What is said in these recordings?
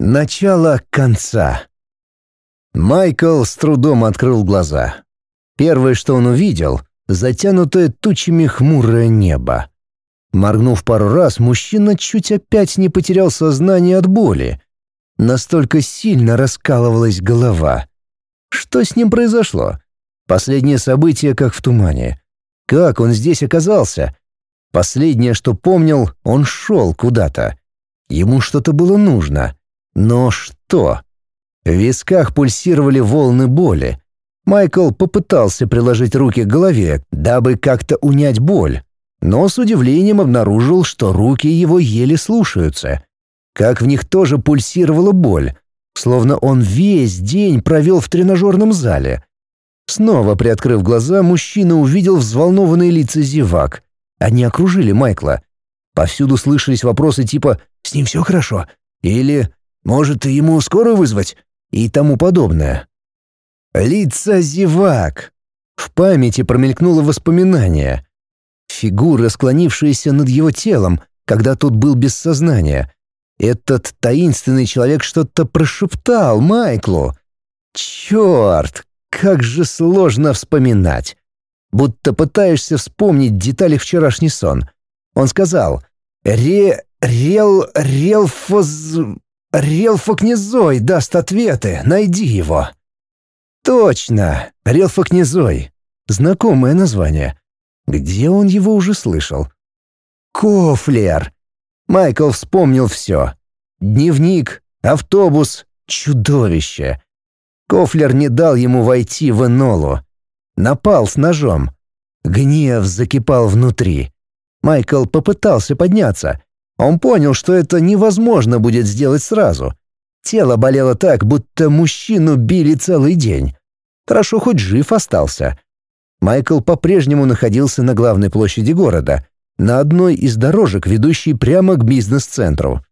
Начало конца. Майкл с трудом открыл глаза. Первое, что он увидел — затянутое тучами хмурое небо. Моргнув пару раз, мужчина чуть опять не потерял сознание от боли. Настолько сильно раскалывалась голова. Что с ним произошло? Последнее событие как в тумане. Как он здесь оказался? Последнее, что помнил, он шел куда-то. Ему что-то было нужно. Но что? В висках пульсировали волны боли. Майкл попытался приложить руки к голове, дабы как-то унять боль, но с удивлением обнаружил, что руки его еле слушаются. Как в них тоже пульсировала боль, словно он весь день провел в тренажерном зале. Снова приоткрыв глаза, мужчина увидел взволнованные лица зевак. Они окружили Майкла. Повсюду слышались вопросы типа «С ним все хорошо?» или может, ему скорую вызвать?» и тому подобное. Лица зевак. В памяти промелькнуло воспоминание. Фигура, склонившаяся над его телом, когда тот был без сознания. Этот таинственный человек что-то прошептал Майклу. Черт, как же сложно вспоминать. Будто пытаешься вспомнить детали вчерашний сон. Он сказал «Ре... рел... релфоз... Релфокнезой даст ответы, найди его. Точно, Релфокнезой. Знакомое название. Где он его уже слышал? Кофлер. Майкл вспомнил все. Дневник, автобус, чудовище. Кофлер не дал ему войти в Энолу. Напал с ножом. Гнев закипал внутри. Майкл попытался подняться, он понял, что это невозможно будет сделать сразу. Тело болело так, будто мужчину били целый день. Хорошо, хоть жив остался. Майкл по-прежнему находился на главной площади города, на одной из дорожек, ведущей прямо к бизнес-центру.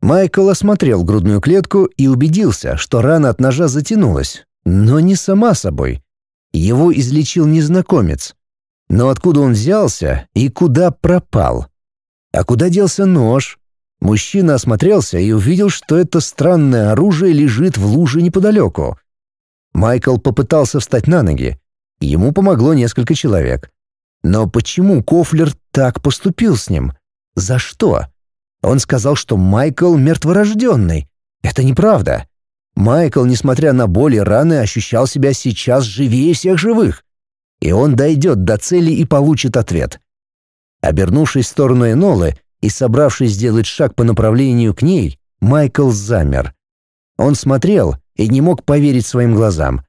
Майкл осмотрел грудную клетку и убедился, что рана от ножа затянулась, но не сама собой. Его излечил незнакомец. Но откуда он взялся и куда пропал? А куда делся нож? Мужчина осмотрелся и увидел, что это странное оружие лежит в луже неподалеку. Майкл попытался встать на ноги. Ему помогло несколько человек. Но почему Кофлер так поступил с ним? За что? Он сказал, что Майкл мертворожденный. Это неправда. Майкл, несмотря на боль и раны, ощущал себя сейчас живее всех живых. И он дойдет до цели и получит ответ. Обернувшись в сторону Энолы и собравшись сделать шаг по направлению к ней, Майкл замер. Он смотрел и не мог поверить своим глазам.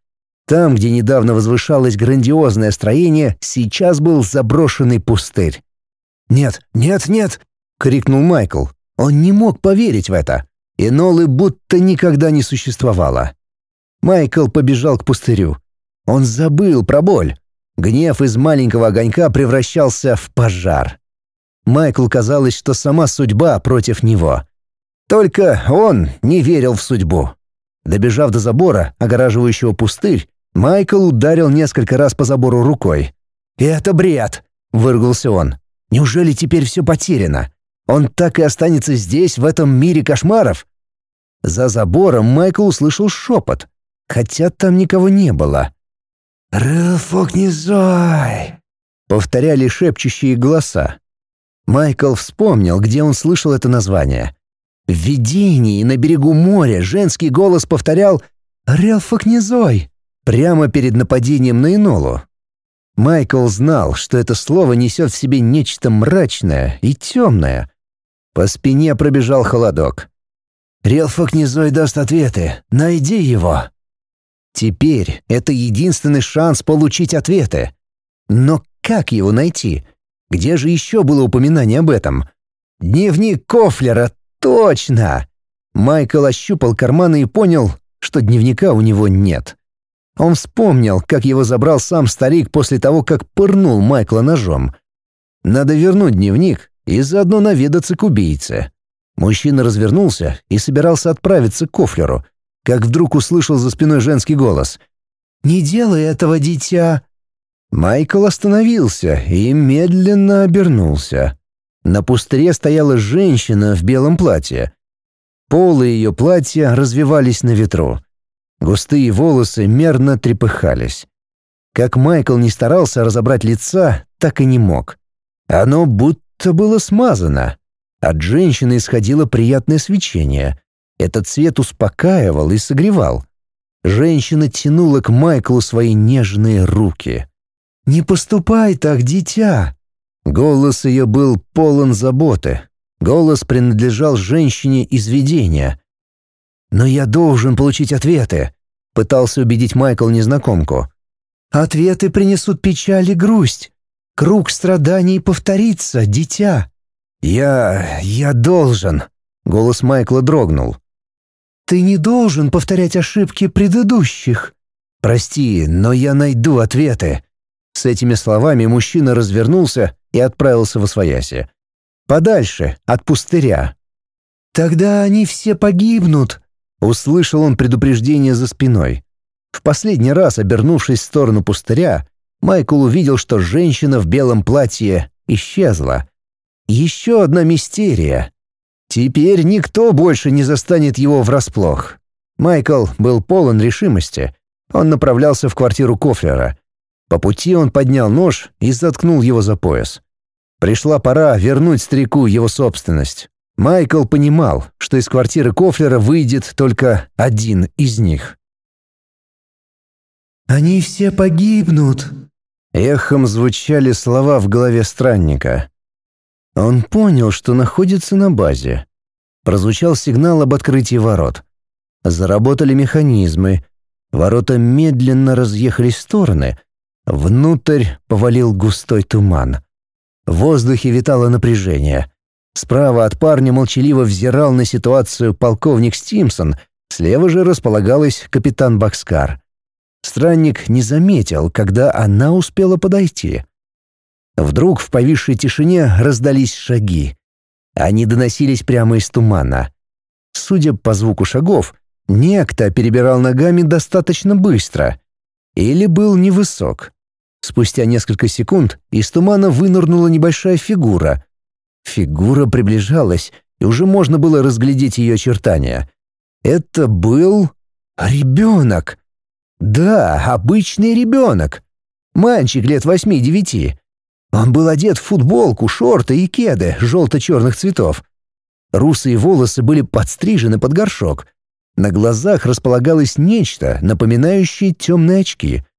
Там, где недавно возвышалось грандиозное строение, сейчас был заброшенный пустырь. «Нет, нет, нет!» — крикнул Майкл. Он не мог поверить в это. Энолы будто никогда не существовало. Майкл побежал к пустырю. Он забыл про боль. Гнев из маленького огонька превращался в пожар. Майклу казалось, что сама судьба против него. Только он не верил в судьбу. Добежав до забора, огораживающего пустырь, Майкл ударил несколько раз по забору рукой. «Это бред!» — выругался он. «Неужели теперь все потеряно? Он так и останется здесь, в этом мире кошмаров?» За забором Майкл услышал шепот, хотя там никого не было. «Рылфокнизой!» — повторяли шепчущие голоса. Майкл вспомнил, где он слышал это название. В видении на берегу моря женский голос повторял «Релфокнизой!» прямо перед нападением на Инолу. Майкл знал, что это слово несет в себе нечто мрачное и темное. По спине пробежал холодок. «Релфокнизой даст ответы. Найди его!» Теперь это единственный шанс получить ответы. Но как его найти? Где же еще было упоминание об этом? Дневник Кофлера, точно! Майкл ощупал карманы и понял, что дневника у него нет. Он вспомнил, как его забрал сам старик после того, как пырнул Майкла ножом. Надо вернуть дневник и заодно наведаться к убийце. Мужчина развернулся и собирался отправиться к Кофлеру — как вдруг услышал за спиной женский голос. «Не делай этого, дитя!» Майкл остановился и медленно обернулся. На пустыре стояла женщина в белом платье. Полы ее платья развивались на ветру. Густые волосы мерно трепыхались. Как Майкл не старался разобрать лица, так и не мог. Оно будто было смазано. От женщины исходило приятное свечение. Этот цвет успокаивал и согревал. Женщина тянула к Майклу свои нежные руки. «Не поступай так, дитя!» Голос ее был полон заботы. Голос принадлежал женщине из видения. «Но я должен получить ответы», — пытался убедить Майкл незнакомку. «Ответы принесут печаль и грусть. Круг страданий повторится, дитя». «Я... я должен», — голос Майкла дрогнул. «Ты не должен повторять ошибки предыдущих». «Прости, но я найду ответы». С этими словами мужчина развернулся и отправился в Освояси. Подальше, от пустыря. «Тогда они все погибнут», — услышал он предупреждение за спиной. В последний раз, обернувшись в сторону пустыря, Майкл увидел, что женщина в белом платье исчезла. Еще одна мистерия. Теперь никто больше не застанет его врасплох. Майкл был полон решимости. Он направлялся в квартиру Кофлера. По пути он поднял нож и заткнул его за пояс. Пришла пора вернуть старику его собственность. Майкл понимал, что из квартиры Кофлера выйдет только один из них. «Они все погибнут», — эхом звучали слова в голове странника. Он понял, что находится на базе. Прозвучал сигнал об открытии ворот. Заработали механизмы. Ворота медленно разъехались в стороны. Внутрь повалил густой туман. В воздухе витало напряжение. Справа от парня молчаливо взирал на ситуацию полковник Стимсон, слева же располагалась капитан Бакскар. Странник не заметил, когда она успела подойти. Вдруг в повисшей тишине раздались шаги. Они доносились прямо из тумана. Судя по звуку шагов, некто перебирал ногами достаточно быстро. Или был невысок. Спустя несколько секунд из тумана вынырнула небольшая фигура. Фигура приближалась, и уже можно было разглядеть ее очертания. Это был... ребенок. Да, обычный ребенок. Мальчик лет восьми-девяти. Он был одет в футболку, шорты и кеды желто-черных цветов. Русые волосы были подстрижены под горшок. На глазах располагалось нечто, напоминающее темные очки —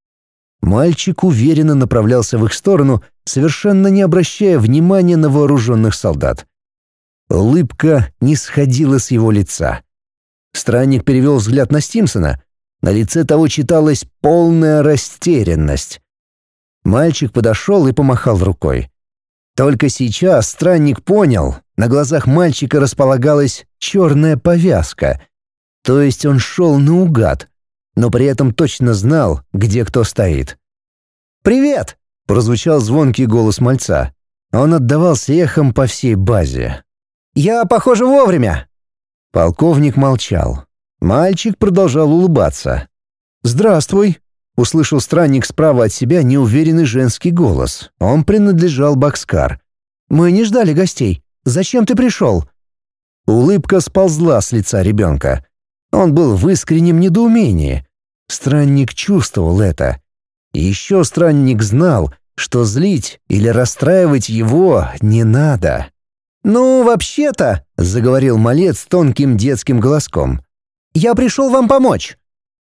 Мальчик уверенно направлялся в их сторону, совершенно не обращая внимания на вооруженных солдат. Улыбка не сходила с его лица. Странник перевел взгляд на Стимсона. На лице того читалась полная растерянность. Мальчик подошел и помахал рукой. Только сейчас странник понял, на глазах мальчика располагалась черная повязка. То есть он шел наугад — но при этом точно знал, где кто стоит. «Привет!» — прозвучал звонкий голос мальца. Он отдавался эхом по всей базе. «Я, похоже, вовремя!» Полковник молчал. Мальчик продолжал улыбаться. «Здравствуй!» — услышал странник справа от себя неуверенный женский голос. Он принадлежал Бакскар. «Мы не ждали гостей. Зачем ты пришел?» Улыбка сползла с лица ребенка. Он был в искреннем недоумении. Странник чувствовал это. Еще странник знал, что злить или расстраивать его не надо. «Ну, вообще-то», — заговорил малец тонким детским голоском, — «я пришел вам помочь».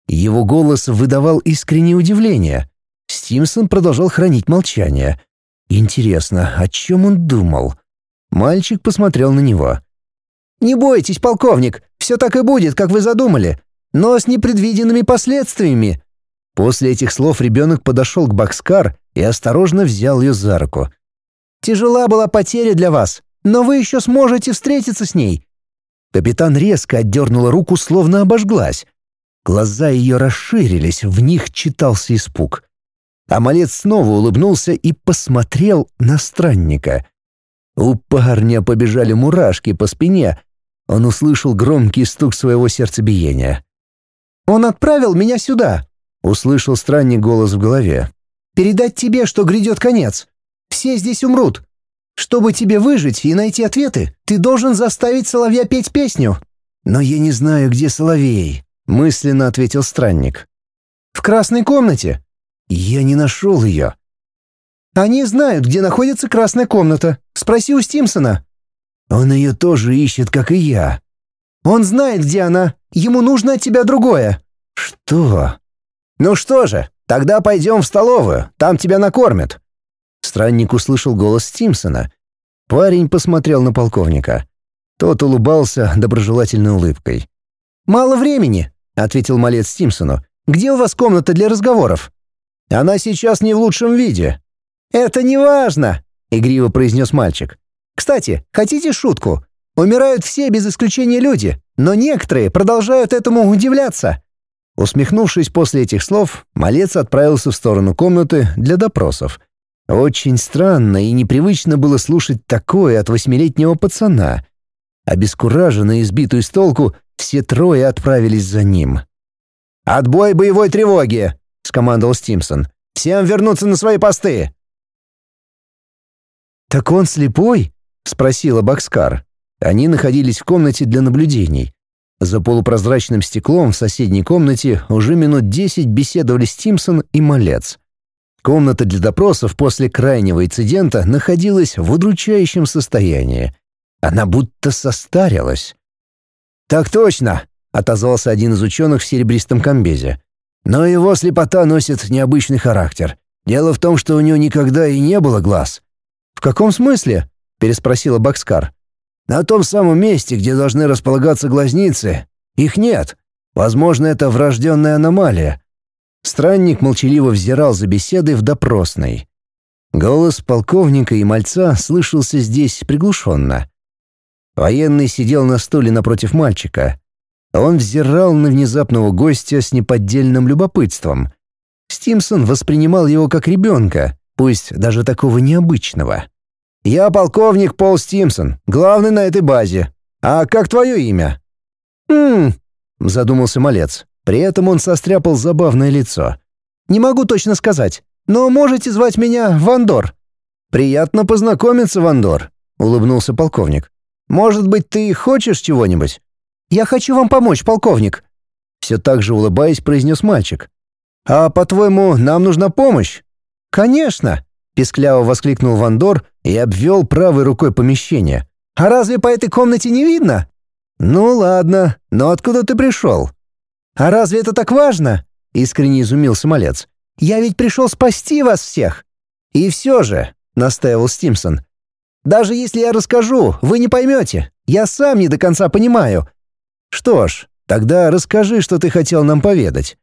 Его голос выдавал искреннее удивление. Стимсон продолжал хранить молчание. Интересно, о чем он думал? Мальчик посмотрел на него. «Не бойтесь, полковник, все так и будет, как вы задумали но с непредвиденными последствиями». После этих слов ребенок подошел к Бакскар и осторожно взял ее за руку. «Тяжела была потеря для вас, но вы еще сможете встретиться с ней». Капитан резко отдернула руку, словно обожглась. Глаза ее расширились, в них читался испуг. Амалец снова улыбнулся и посмотрел на странника. У парня побежали мурашки по спине. Он услышал громкий стук своего сердцебиения. Он отправил меня сюда!» — услышал странный голос в голове. «Передать тебе, что грядет конец. Все здесь умрут. Чтобы тебе выжить и найти ответы, ты должен заставить соловья петь песню». «Но я не знаю, где Соловей», — мысленно ответил странник. «В красной комнате». «Я не нашел ее». «Они знают, где находится красная комната. Спроси у Стимсона». «Он ее тоже ищет, как и я». «Он знает, где она. Ему нужно от тебя другое». «Что?» «Ну что же, тогда пойдем в столовую, там тебя накормят». Странник услышал голос Стимсона. Парень посмотрел на полковника. Тот улыбался доброжелательной улыбкой. «Мало времени», — ответил малец Стимсону. «Где у вас комната для разговоров?» «Она сейчас не в лучшем виде». «Это не важно», — игриво произнес мальчик. «Кстати, хотите шутку? Умирают все без исключения люди, но некоторые продолжают этому удивляться». Усмехнувшись после этих слов, малец отправился в сторону комнаты для допросов. Очень странно и непривычно было слушать такое от восьмилетнего пацана. Обескураженные и сбитые с толку, все трое отправились за ним. «Отбой боевой тревоги!» — скомандовал Стимсон. «Всем вернуться на свои посты!» «Так он слепой?» — спросила Бакскар. Они находились в комнате для наблюдений. За полупрозрачным стеклом в соседней комнате уже минут десять беседовали Стимсон и Малец. Комната для допросов после крайнего инцидента находилась в удручающем состоянии. Она будто состарилась. «Так точно!» — отозвался один из ученых в серебристом комбезе. «Но его слепота носит необычный характер. Дело в том, что у него никогда и не было глаз». «В каком смысле?» — переспросила Бакскар. «На том самом месте, где должны располагаться глазницы. Их нет. Возможно, это врожденная аномалия. Странник молчаливо взирал за беседой в допросной. Голос полковника и мальца слышался здесь приглушенно. Военный сидел на стуле напротив мальчика. Он взирал на внезапного гостя с неподдельным любопытством. Стимсон воспринимал его как ребенка, пусть даже такого необычного. «Я полковник Пол Стимсон, главный на этой базе. А как твое имя?» «Хм...» — задумался малец. При этом он состряпал забавное лицо. «Не могу точно сказать, но можете звать меня Вандор». «Приятно познакомиться, Вандор», — улыбнулся полковник. «Может быть, ты хочешь чего-нибудь?» «Я хочу вам помочь, полковник», — все так же улыбаясь, произнес мальчик. «А, по-твоему, нам нужна помощь?» «Конечно!» — пискляво воскликнул Вандор и обвел правой рукой помещение. «А разве по этой комнате не видно?» «Ну ладно, но откуда ты пришел?» «А разве это так важно?» — искренне изумился малец. «Я ведь пришел спасти вас всех!» «И все же», — настаивал Стимсон, — «даже если я расскажу, вы не поймете. Я сам не до конца понимаю». «Что ж, тогда расскажи, что ты хотел нам поведать».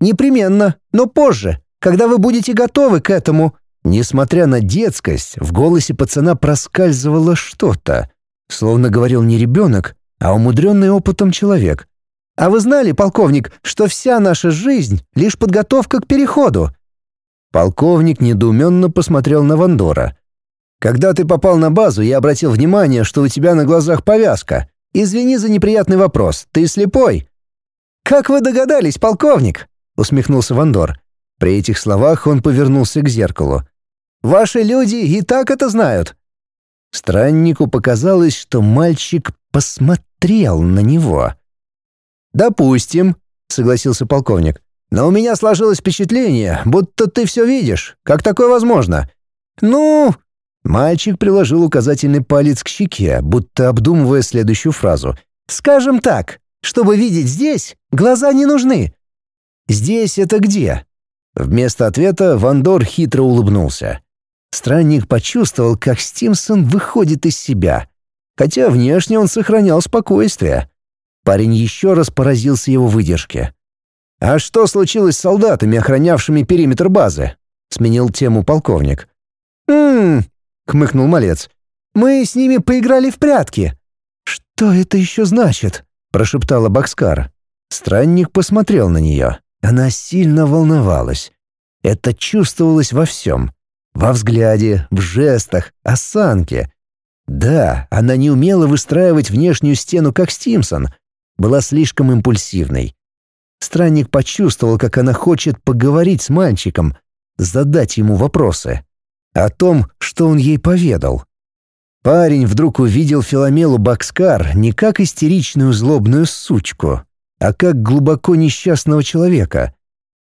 «Непременно, но позже, когда вы будете готовы к этому». Несмотря на детскость, в голосе пацана проскальзывало что-то. Словно говорил не ребенок, а умудренный опытом человек. А вы знали, полковник, что вся наша жизнь — лишь подготовка к переходу?» Полковник недоуменно посмотрел на Вандора. «Когда ты попал на базу, я обратил внимание, что у тебя на глазах повязка. Извини за неприятный вопрос, ты слепой?» «Как вы догадались, полковник?» — усмехнулся Вандор. При этих словах он повернулся к зеркалу. «Ваши люди и так это знают». Страннику показалось, что мальчик посмотрел на него. «Допустим», — согласился полковник. «Но у меня сложилось впечатление, будто ты все видишь. Как такое возможно?» «Ну...» Мальчик приложил указательный палец к щеке, будто обдумывая следующую фразу. «Скажем так, чтобы видеть здесь, глаза не нужны». «Здесь это где?» Вместо ответа Вандор хитро улыбнулся. Странник почувствовал, как Стимсон выходит из себя, хотя внешне он сохранял спокойствие. Парень еще раз поразился его выдержке. «А что случилось с солдатами, охранявшими периметр базы?» — сменил тему полковник. «М-м-м», хмыкнул малец. «Мы с ними поиграли в прятки». «Что это еще значит?» — прошептала Бакскар. Странник посмотрел на нее. Она сильно волновалась. Это чувствовалось во всем. Во взгляде, в жестах, осанке. Да, она не умела выстраивать внешнюю стену, как Стимсон — была слишком импульсивной. Странник почувствовал, как она хочет поговорить с мальчиком, задать ему вопросы. О том, что он ей поведал. Парень вдруг увидел Филомелу Бакскар не как истеричную злобную сучку, а как глубоко несчастного человека.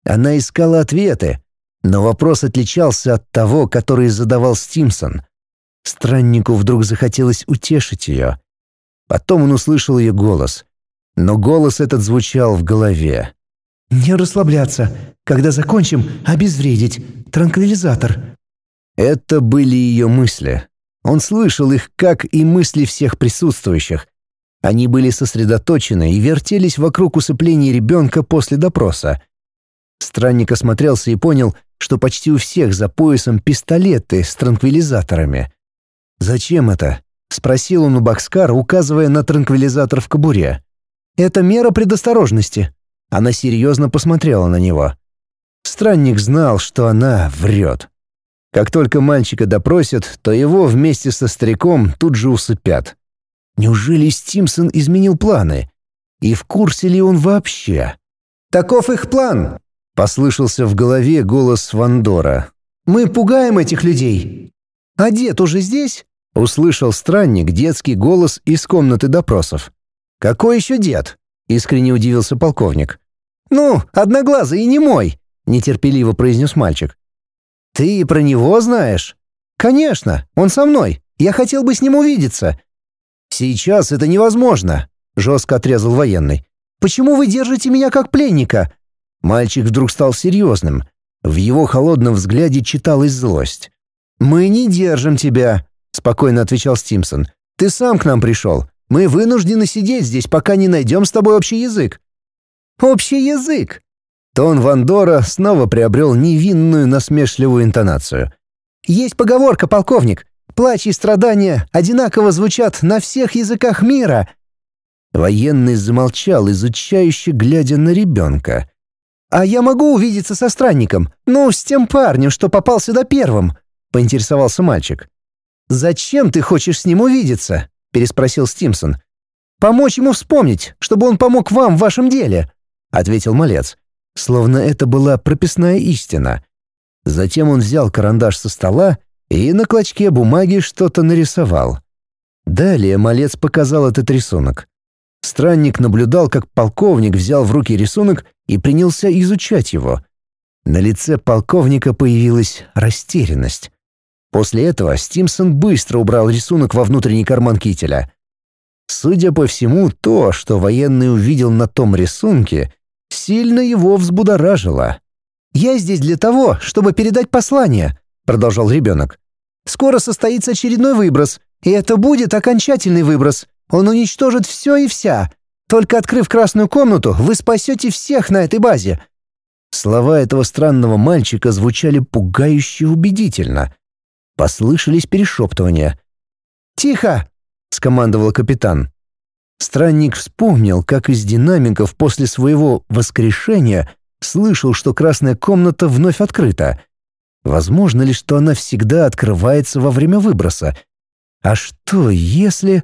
Она искала ответы, но вопрос отличался от того, который задавал Стимсон. Страннику вдруг захотелось утешить ее. Потом он услышал ее голос. Но голос этот звучал в голове. «Не расслабляться. Когда закончим, обезвредить. Транквилизатор». Это были ее мысли. Он слышал их, как и мысли всех присутствующих. Они были сосредоточены и вертелись вокруг усыпления ребенка после допроса. Странник осмотрелся и понял, что почти у всех за поясом пистолеты с транквилизаторами. «Зачем это?» — спросил он у Бакскара, указывая на транквилизатор в кобуре. «Это мера предосторожности». Она серьезно посмотрела на него. Странник знал, что она врет. Как только мальчика допросят, то его вместе со стариком тут же усыпят. Неужели Стимсон изменил планы? И в курсе ли он вообще? «Таков их план!» — послышался в голове голос Вандора. «Мы пугаем этих людей. А дед уже здесь?» — услышал странник детский голос из комнаты допросов. «Какой еще дед?» — искренне удивился полковник. «Ну, одноглазый и не мой», — нетерпеливо произнес мальчик. «Ты про него знаешь?» «Конечно, он со мной. Я хотел бы с ним увидеться». «Сейчас это невозможно», — жестко отрезал военный. «Почему вы держите меня как пленника?» Мальчик вдруг стал серьезным. В его холодном взгляде читалась злость. «Мы не держим тебя», — спокойно отвечал Стимсон. «Ты сам к нам пришел. Мы вынуждены сидеть здесь, пока не найдем с тобой общий язык». «Общий язык!» Тон Вандора снова приобрел невинную насмешливую интонацию. «Есть поговорка, полковник. Плач и страдания одинаково звучат на всех языках мира». Военный замолчал, изучающе глядя на ребенка. «А я могу увидеться со странником? Ну, с тем парнем, что попал сюда первым?» — поинтересовался мальчик. «Зачем ты хочешь с ним увидеться?» — переспросил Стимсон. «Помочь ему вспомнить, чтобы он помог вам в вашем деле», — ответил малец. Словно это была прописная истина. Затем он взял карандаш со стола и на клочке бумаги что-то нарисовал. Далее малец показал этот рисунок. Странник наблюдал, как полковник взял в руки рисунок и принялся изучать его. На лице полковника появилась растерянность. После этого Стимсон быстро убрал рисунок во внутренний карман кителя. Судя по всему, то, что военный увидел на том рисунке, сильно его взбудоражило. «Я здесь для того, чтобы передать послание», — продолжал ребенок. «Скоро состоится очередной выброс, и это будет окончательный выброс. Он уничтожит все и вся. Только открыв красную комнату, вы спасете всех на этой базе». Слова этого странного мальчика звучали пугающе убедительно. Послышались перешептывания. «Тихо!» — скомандовал капитан. Странник вспомнил, как из динамиков после своего воскрешения слышал, что красная комната вновь открыта. Возможно ли, что она всегда открывается во время выброса? А что, если...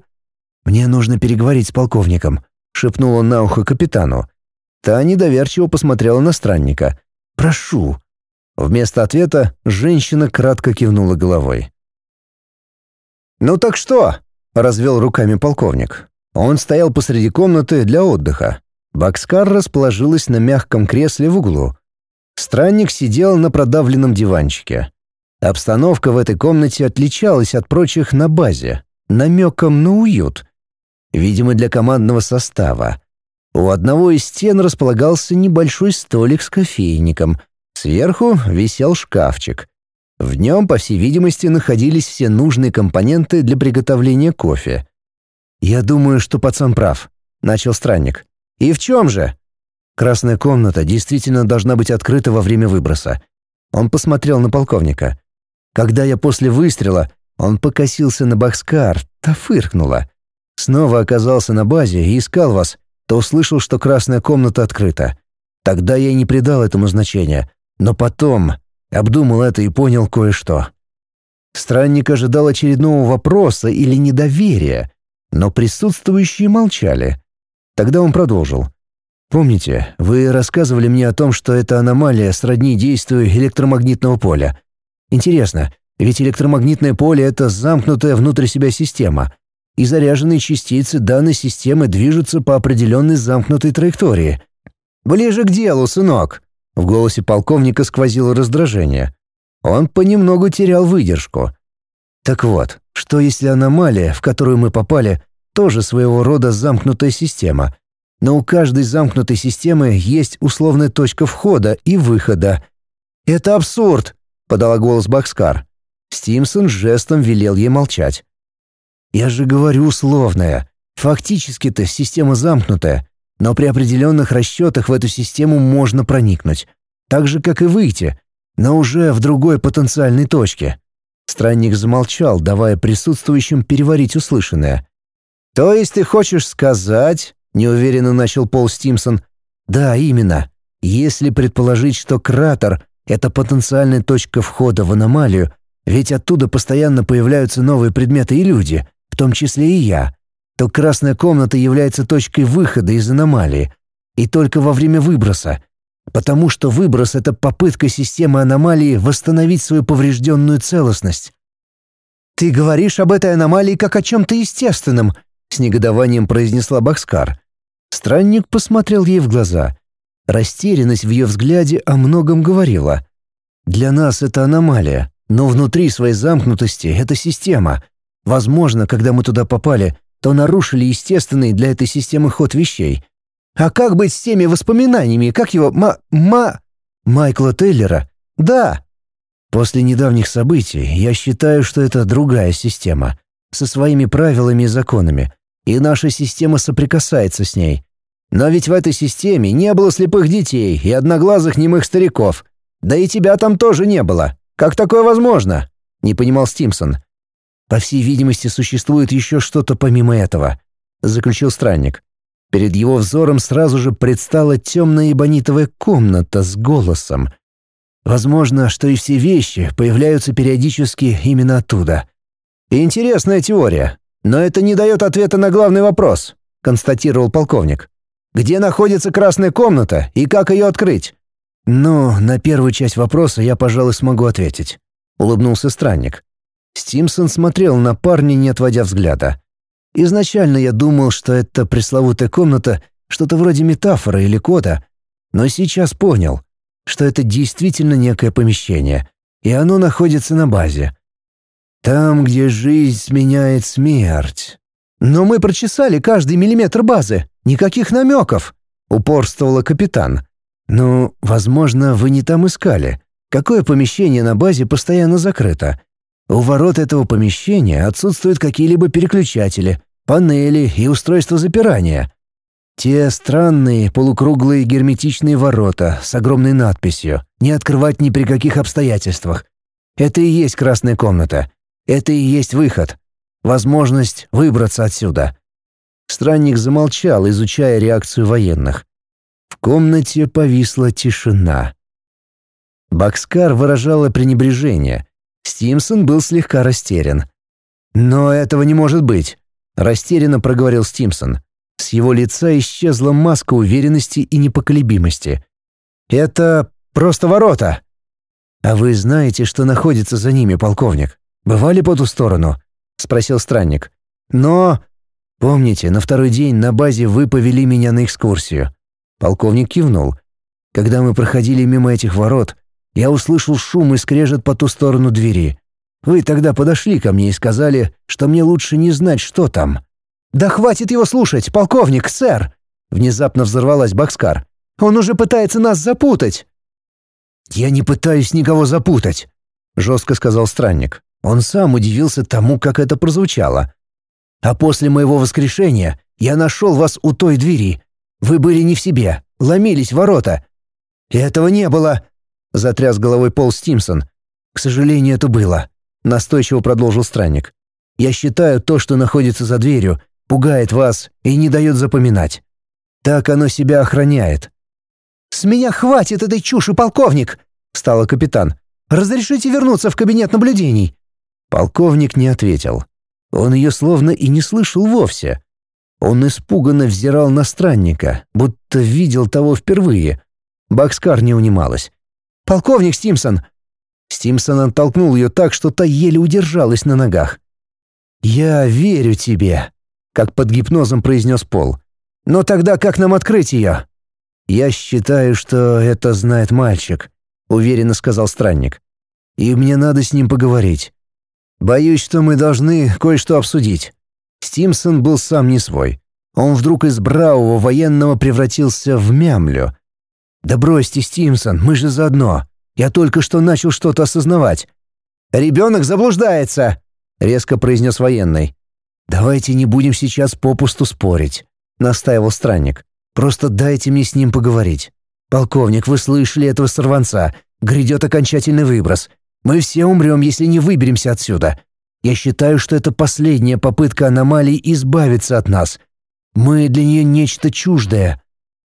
«Мне нужно переговорить с полковником», — шепнул он на ухо капитану. Та недоверчиво посмотрела на странника. «Прошу». Вместо ответа женщина кратко кивнула головой. «Ну так что?» — развел руками полковник. Он стоял посреди комнаты для отдыха. Бакскар расположилась на мягком кресле в углу. Странник сидел на продавленном диванчике. Обстановка в этой комнате отличалась от прочих на базе, намеком на уют. Видимо, для командного состава. У одного из стен располагался небольшой столик с кофейником. Сверху висел шкафчик. В нем, по всей видимости, находились все нужные компоненты для приготовления кофе. «Я думаю, что пацан прав», — начал странник. «И в чем же?» «Красная комната действительно должна быть открыта во время выброса». Он посмотрел на полковника. Когда я после выстрела, он покосился на Бахскар, та фыркнула. Снова оказался на базе и искал вас, то услышал, что красная комната открыта. Тогда я не придал этому значения, но потом обдумал это и понял кое-что. Странник ожидал очередного вопроса или недоверия, но присутствующие молчали. Тогда он продолжил. «Помните, вы рассказывали мне о том, что это аномалия сродни действию электромагнитного поля. Интересно, Ведь электромагнитное поле — это замкнутая внутрь себя система, и заряженные частицы данной системы движутся по определенной замкнутой траектории. «Ближе к делу, сынок!» В голосе полковника сквозило раздражение. Он понемногу терял выдержку. Так вот, что если аномалия, в которую мы попали, тоже своего рода замкнутая система, но у каждой замкнутой системы есть условная точка входа и выхода. «Это абсурд!» — подала голос Бакскар. Стимсон жестом велел ей молчать. «Я же говорю условная. Фактически-то система замкнутая, но при определенных расчетах в эту систему можно проникнуть. Так же, как и выйти, но уже в другой потенциальной точке». Странник замолчал, давая присутствующим переварить услышанное. «То есть ты хочешь сказать...» — неуверенно начал Пол Стимсон. «Да, именно. Если предположить, что кратер — это потенциальная точка входа в аномалию, ведь оттуда постоянно появляются новые предметы и люди, в том числе и я, то красная комната является точкой выхода из аномалии, и только во время выброса, потому что выброс — это попытка системы аномалии восстановить свою поврежденную целостность. «Ты говоришь об этой аномалии как о чем-то естественном», — с негодованием произнесла Бакскар. Странник посмотрел ей в глаза. Растерянность в ее взгляде о многом говорила. «Для нас это аномалия, но внутри своей замкнутости это система. Возможно, когда мы туда попали, то нарушили естественный для этой системы ход вещей. А как быть с теми воспоминаниями, как его ма... ма... Майкла Тейлера? Да. После недавних событий я считаю, что это другая система, со своими правилами и законами, и наша система соприкасается с ней. Но ведь в этой системе не было слепых детей и одноглазых немых стариков. Да и тебя там тоже не было. Как такое возможно?» — не понимал Стимсон. «По всей видимости, существует еще что-то помимо этого», — заключил странник. Перед его взором сразу же предстала темная эбонитовая комната с голосом. Возможно, что и все вещи появляются периодически именно оттуда. «Интересная теория», «Но это не дает ответа на главный вопрос», — констатировал полковник. «Где находится красная комната и как ее открыть?» «Ну, на первую часть вопроса я, пожалуй, смогу ответить», — улыбнулся странник. Стимсон смотрел на парня, не отводя взгляда. Изначально я думал, что это пресловутая комната что-то вроде метафоры или кода, но сейчас понял, что это действительно некое помещение, и оно находится на базе. Там, где жизнь сменяет смерть. Но мы прочесали каждый миллиметр базы. Никаких намеков, — упорствовала капитан. Ну, возможно, вы не там искали. Какое помещение на базе постоянно закрыто? У ворот этого помещения отсутствуют какие-либо переключатели, панели и устройства запирания. Те странные полукруглые герметичные ворота с огромной надписью «Не открывать ни при каких обстоятельствах». Это и есть красная комната. Это и есть выход. Возможность выбраться отсюда. Странник замолчал, изучая реакцию военных. В комнате повисла тишина. Бакскар выражала пренебрежение. Стимсон был слегка растерян. «Но этого не может быть», — растерянно проговорил Стимсон. С его лица исчезла маска уверенности и непоколебимости. «Это просто ворота». «А вы знаете, что находится за ними, полковник?» Бывали по ту сторону?» — спросил странник. «Но...» «Помните, на второй день на базе вы повели меня на экскурсию?» Полковник кивнул. «Когда мы проходили мимо этих ворот, я услышал шум и скрежет по ту сторону двери. Вы тогда подошли ко мне и сказали, что мне лучше не знать, что там». «Да хватит его слушать, полковник, сэр!» Внезапно взорвалась Бакскар. «Он уже пытается нас запутать!» «Я не пытаюсь никого запутать», — жестко сказал странник. Он сам удивился тому, как это прозвучало. «А после моего воскрешения я нашел вас у той двери. Вы были не в себе, ломились ворота». «Этого не было», — затряс головой Пол Стимсон. «К сожалению, это было», — настойчиво продолжил странник. «Я считаю, то, что находится за дверью, пугает вас и не дает запоминать. Так оно себя охраняет». «С меня хватит этой чуши, полковник!» — встала капитан. «Разрешите вернуться в кабинет наблюдений?» Полковник не ответил. Он ее словно и не слышал вовсе. Он испуганно взирал на странника, будто видел того впервые. Бакскар не унималась. «Полковник Стимсон!» Стимсон оттолкнул ее так, что та еле удержалась на ногах. «Я верю тебе», — как под гипнозом произнес Пол. «Но тогда как нам открыть ее?» «Я считаю, что это знает мальчик», — уверенно сказал странник. «И мне надо с ним поговорить. Боюсь, что мы должны кое-что обсудить». Стимсон был сам не свой. Он вдруг из бравого военного превратился в мямлю. «Да бросьте, Стимсон, мы же заодно. Я только что начал что-то осознавать». «Ребенок заблуждается», — резко произнес военный. «Давайте не будем сейчас попусту спорить», — настаивал странник. «Просто дайте мне с ним поговорить. Полковник, вы слышали этого сорванца? Грядет окончательный выброс. Мы все умрем, если не выберемся отсюда. Я считаю, что это последняя попытка аномалии избавиться от нас. Мы для нее нечто чуждое».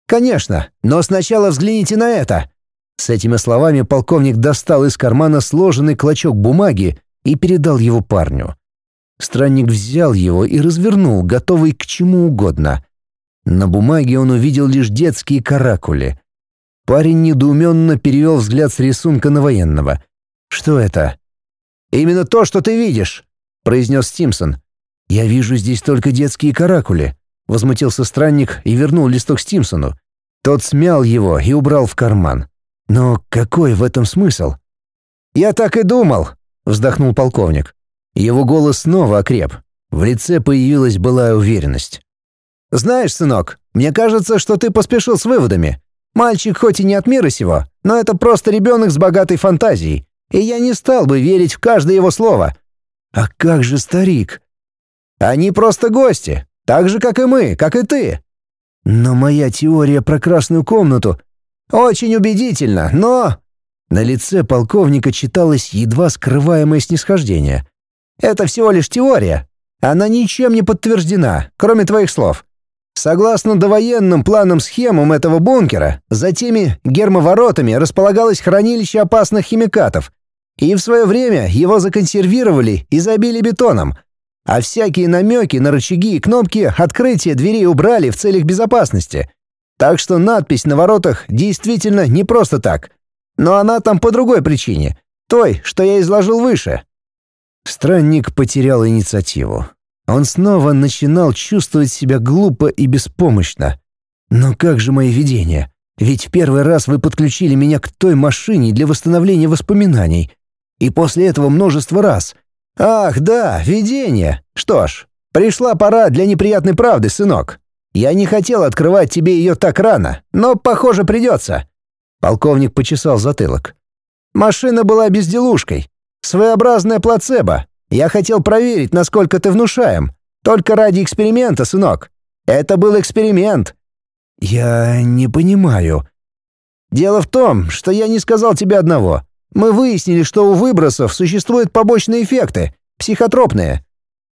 «Конечно, но сначала взгляните на это». С этими словами полковник достал из кармана сложенный клочок бумаги и передал его парню. Странник взял его и развернул, готовый к чему угодно. На бумаге он увидел лишь детские каракули. Парень недоуменно перевел взгляд с рисунка на военного. «Что это?» «Именно то, что ты видишь», — произнес Стимсон. «Я вижу здесь только детские каракули», — возмутился странник и вернул листок Стимсону. Тот смял его и убрал в карман. «Но какой в этом смысл?» «Я так и думал», — вздохнул полковник. Его голос снова окреп. В лице появилась былая уверенность. «Знаешь, сынок, мне кажется, что ты поспешил с выводами. Мальчик хоть и не от мира сего, но это просто ребенок с богатой фантазией и я не стал бы верить в каждое его слово. А как же старик? Они просто гости, так же, как и мы, как и ты. Но моя теория про красную комнату очень убедительна, но... На лице полковника читалось едва скрываемое снисхождение. Это всего лишь теория. Она ничем не подтверждена, кроме твоих слов. Согласно довоенным планам-схемам этого бункера, за теми гермоворотами располагалось хранилище опасных химикатов, и в свое время его законсервировали и забили бетоном, а всякие намеки на рычаги и кнопки открытия дверей убрали в целях безопасности. Так что надпись на воротах действительно не просто так. Но она там по другой причине, той, что я изложил выше. Странник потерял инициативу. Он снова начинал чувствовать себя глупо и беспомощно. Но как же мои видения? Ведь первый раз вы подключили меня к той машине для восстановления воспоминаний, и после этого множество раз. Ах, да, видение. Что ж, пришла пора для неприятной правды, сынок. Я не хотел открывать тебе ее так рано, но, похоже, придется. Полковник почесал затылок. Машина была безделушкой. Своеобразная плацебо. Я хотел проверить, насколько ты внушаем. Только ради эксперимента, сынок. Это был эксперимент. Я не понимаю. Дело в том, что я не сказал тебе одного. Мы выяснили, что у выбросов существуют побочные эффекты, психотропные.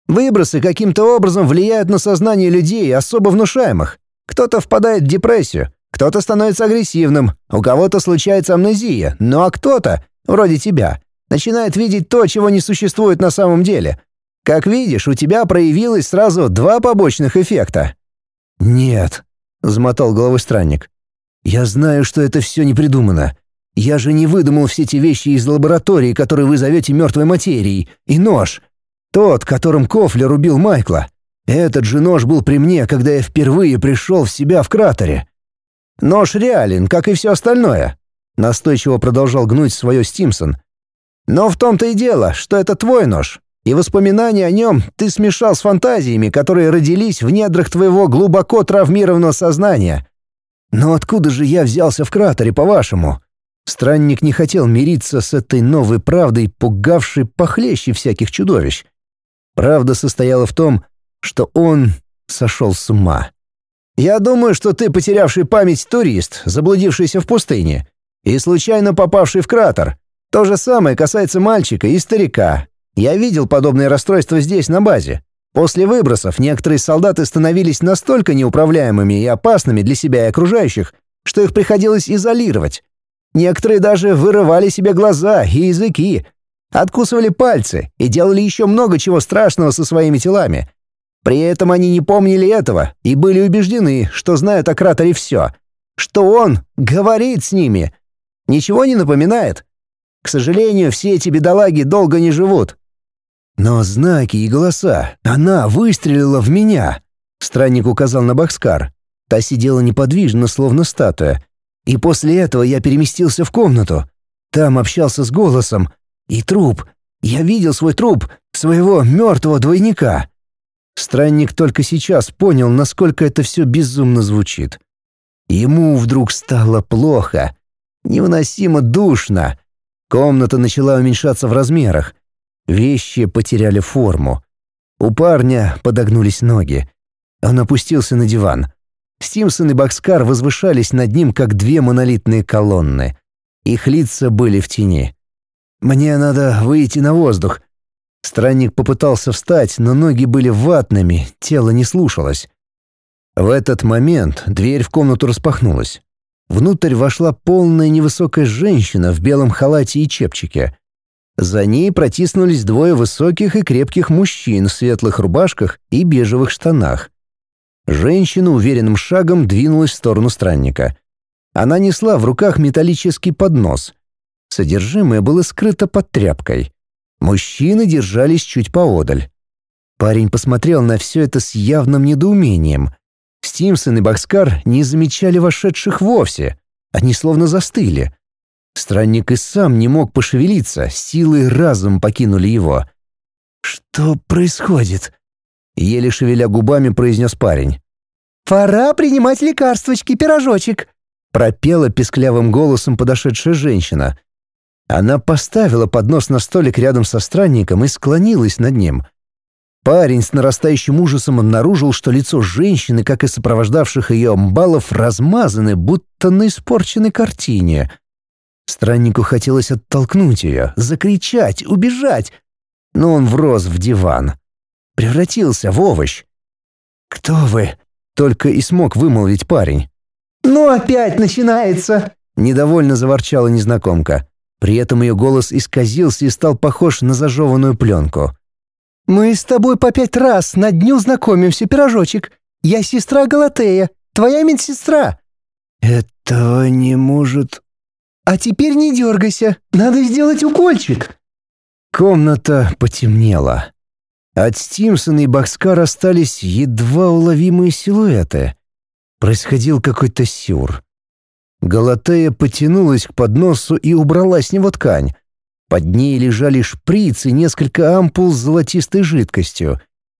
Выбросы каким-то образом влияют на сознание людей, особо внушаемых. Кто-то впадает в депрессию, кто-то становится агрессивным, у кого-то случается амнезия, ну а кто-то, вроде тебя, начинает видеть то, чего не существует на самом деле. Как видишь, у тебя проявилось сразу два побочных эффекта. «Нет», — замотал головой странник. «Я знаю, что это все не придумано. Я же не выдумал все эти вещи из лаборатории, которые вы зовете мертвой материей, и нож. Тот, которым Кофлер убил Майкла. Этот же нож был при мне, когда я впервые пришел в себя в кратере. Нож реален, как и все остальное. Настойчиво продолжал гнуть свое Стимсон. Но в том-то и дело, что это твой нож, и воспоминания о нем ты смешал с фантазиями, которые родились в недрах твоего глубоко травмированного сознания. Но откуда же я взялся в кратере, по-вашему? Странник не хотел мириться с этой новой правдой, пугавшей похлеще всяких чудовищ. Правда состояла в том, что он сошел с ума. «Я думаю, что ты потерявший память турист, заблудившийся в пустыне, и случайно попавший в кратер. То же самое касается мальчика и старика. Я видел подобные расстройства здесь, на базе. После выбросов некоторые солдаты становились настолько неуправляемыми и опасными для себя и окружающих, что их приходилось изолировать. Некоторые даже вырывали себе глаза и языки, откусывали пальцы и делали еще много чего страшного со своими телами. При этом они не помнили этого и были убеждены, что знают о кратере все, что он говорит с ними. Ничего не напоминает? К сожалению, все эти бедолаги долго не живут». «Но знаки и голоса, она выстрелила в меня!» Странник указал на Бакскар. Та сидела неподвижно, словно статуя. И после этого я переместился в комнату. Там общался с голосом. И труп. Я видел свой труп, своего мертвого двойника. Странник только сейчас понял, насколько это все безумно звучит. Ему вдруг стало плохо. Невыносимо душно. Комната начала уменьшаться в размерах. Вещи потеряли форму. У парня подогнулись ноги. Он опустился на диван. Стимсон и Бакскар возвышались над ним, как две монолитные колонны. Их лица были в тени. «Мне надо выйти на воздух». Странник попытался встать, но ноги были ватными, тело не слушалось. В этот момент дверь в комнату распахнулась. Внутрь вошла полная невысокая женщина в белом халате и чепчике. За ней протиснулись двое высоких и крепких мужчин в светлых рубашках и бежевых штанах. Женщина уверенным шагом двинулась в сторону странника. Она несла в руках металлический поднос. Содержимое было скрыто под тряпкой. Мужчины держались чуть поодаль. Парень посмотрел на все это с явным недоумением. Стимсон и Бакскар не замечали вошедших вовсе. Они словно застыли. Странник и сам не мог пошевелиться, силы разум покинули его. «Что происходит?» Еле шевеля губами произнес парень. «Пора принимать лекарствочки, пирожочек!» Пропела песклявым голосом подошедшая женщина. Она поставила поднос на столик рядом со странником и склонилась над ним. Парень с нарастающим ужасом обнаружил, что лицо женщины, как и сопровождавших ее амбалов, размазаны, будто на испорченной картине. Страннику хотелось оттолкнуть ее, закричать, убежать, но он врос в диван превратился в овощ. «Кто вы?» — только и смог вымолвить парень. «Ну опять начинается!» — недовольно заворчала незнакомка. При этом ее голос исказился и стал похож на зажеванную пленку. «Мы с тобой по пять раз на дню знакомимся, пирожочек. Я сестра Галатея, твоя медсестра». «Этого не может...» «А теперь не дергайся, надо сделать укольчик». Комната потемнела. От Стимсона и Бакскар остались едва уловимые силуэты. Происходил какой-то сюр. Галатея потянулась к подносу и убрала с него ткань. Под ней лежали шприц и несколько ампул с золотистой жидкостью.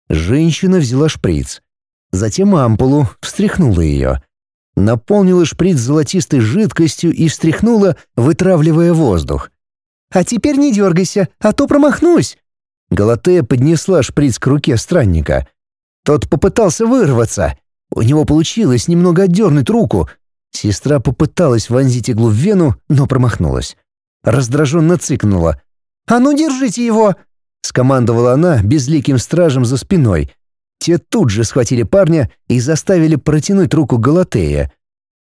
Женщина взяла шприц. Затем ампулу, встряхнула ее. Наполнила шприц золотистой жидкостью и встряхнула, вытравливая воздух. «А теперь не дергайся, а то промахнусь!» Галатея поднесла шприц к руке странника. Тот попытался вырваться. У него получилось немного отдернуть руку. Сестра попыталась вонзить иглу в вену, но промахнулась. Раздраженно цыкнула. «А ну, держите его!» — скомандовала она безликим стражем за спиной. Те тут же схватили парня и заставили протянуть руку Галатея.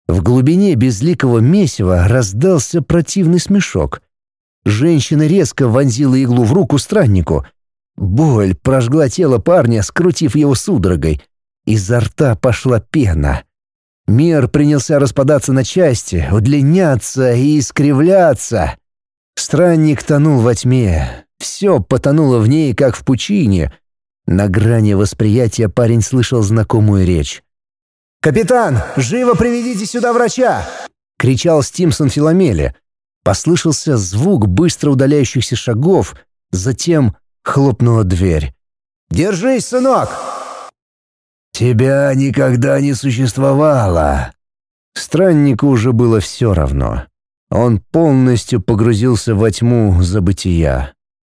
В глубине безликого месива раздался противный смешок. Женщина резко вонзила иглу в руку страннику. Боль прожгла тело парня, скрутив его судорогой. Изо рта пошла пена. Мир принялся распадаться на части, удлиняться и искривляться. Странник тонул во тьме. Все потонуло в ней, как в пучине. На грани восприятия парень слышал знакомую речь. «Капитан, живо приведите сюда врача!» — кричал Стимсон Филомеле. Послышался звук быстро удаляющихся шагов, затем хлопнула дверь. «Держись, сынок!» «Тебя никогда не существовало!» Страннику уже было все равно. Он полностью погрузился во тьму забытия.